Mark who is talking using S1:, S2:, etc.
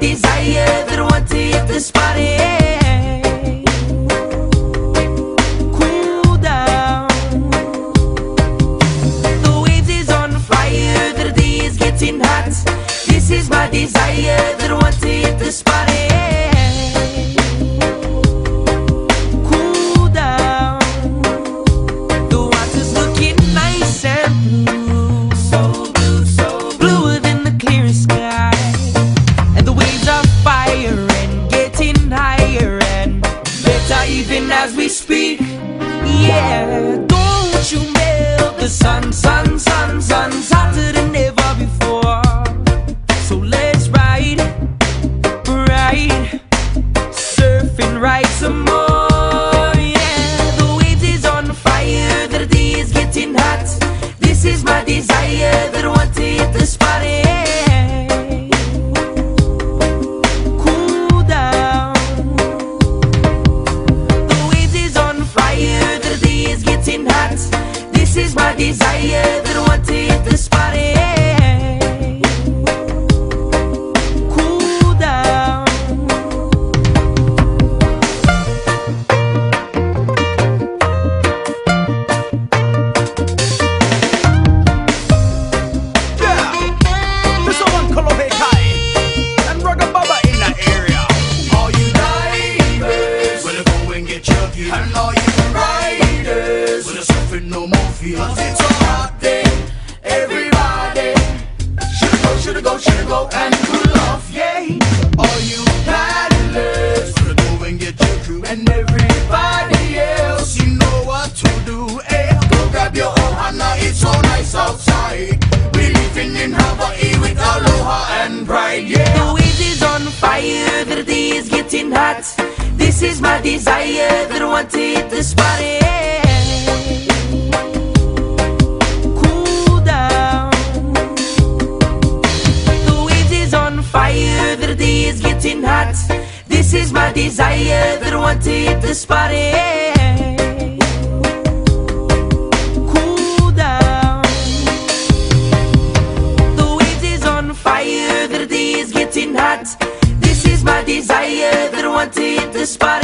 S1: desire that want to hit this party. Cool down. The waves is on fire, the day is getting hot. This is my desire that want to hit this party. Even as we speak. Yeah, don't you melt the sun, sun, sun, sun's hotter than ever before. So let's ride, ride, surfing right some more. Yeah, the waves is on fire, the day is getting hot. This is my desire that I want to hit the spot. Desire I want to
S2: Cause it's a hot day, everybody. Shoulda go, shoulda go, shoulda go and cool off, you wanna go and get. And everybody else, you know what to do. Hey, go grab your it's so nice outside. We living in Hawaii with aloha and pride, yeah.
S1: The is on fire, the is getting hot. This is my desire that I want to hit the spot. Eh? This is my desire that I want to hit the spot. Cool down. The waves is on fire, the day is getting hot. This is my desire that I want to hit the spot.